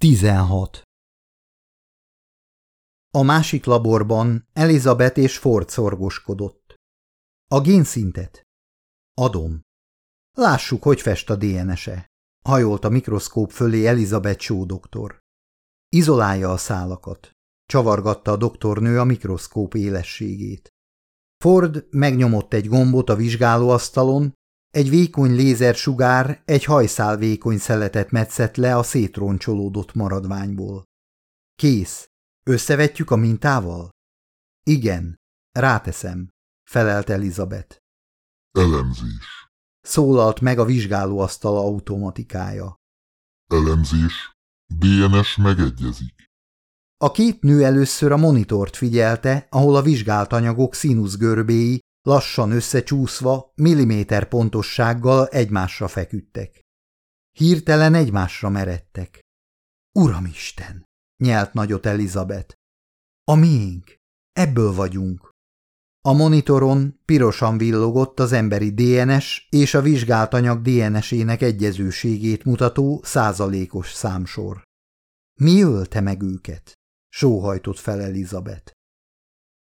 16. A másik laborban Elizabeth és Ford szorgoskodott. A génszintet? Adom. Lássuk, hogy fest a DNS-e. Hajolt a mikroszkóp fölé Elizabeth Shaw doktor. Izolálja a szálakat. Csavargatta a doktornő a mikroszkóp élességét. Ford megnyomott egy gombot a vizsgálóasztalon, egy vékony lézersugár egy hajszál vékony szeletet metszett le a szétroncsolódott maradványból. Kész. Összevetjük a mintával? Igen. Ráteszem, felelt Elizabeth. Elemzés. Szólalt meg a vizsgálóasztal automatikája. Elemzés. DNS megegyezik. A két nő először a monitort figyelte, ahol a vizsgált anyagok színuszgörbéi lassan összecsúszva, milliméter pontossággal egymásra feküdtek. Hirtelen egymásra meredtek. Uramisten! nyelt nagyot Elizabeth. A miénk. Ebből vagyunk. A monitoron pirosan villogott az emberi DNS és a vizsgált anyag DNS-ének egyezőségét mutató százalékos számsor. Mi ölte meg őket? sóhajtott fel Elizabeth.